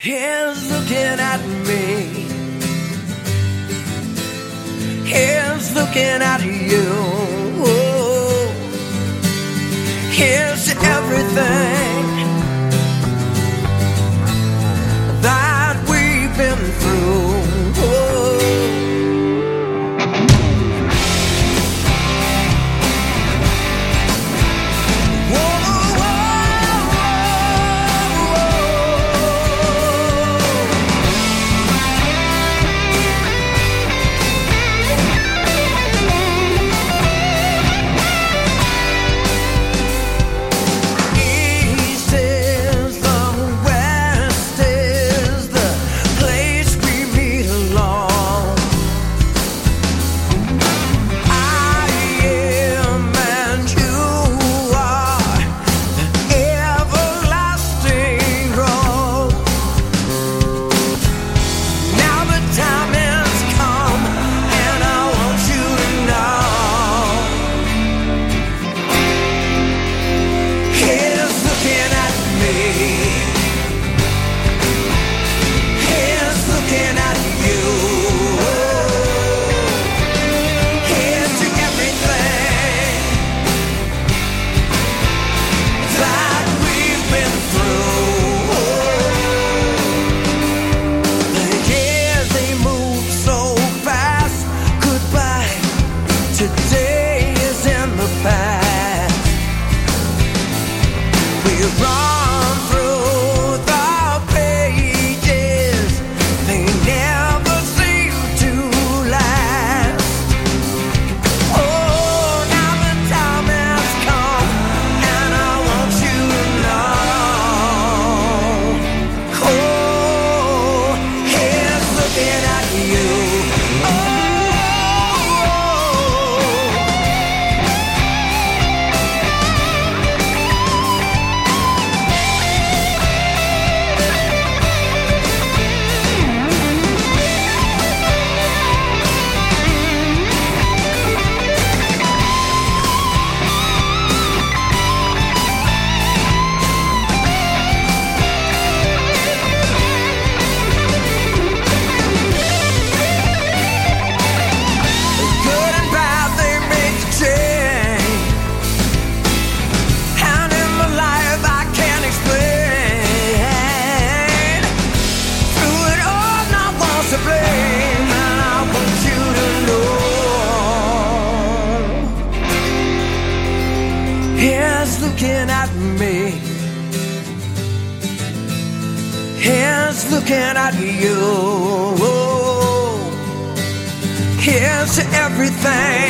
He's looking at me. He's looking at you. He's looking at me. He's looking at you. Here's everything.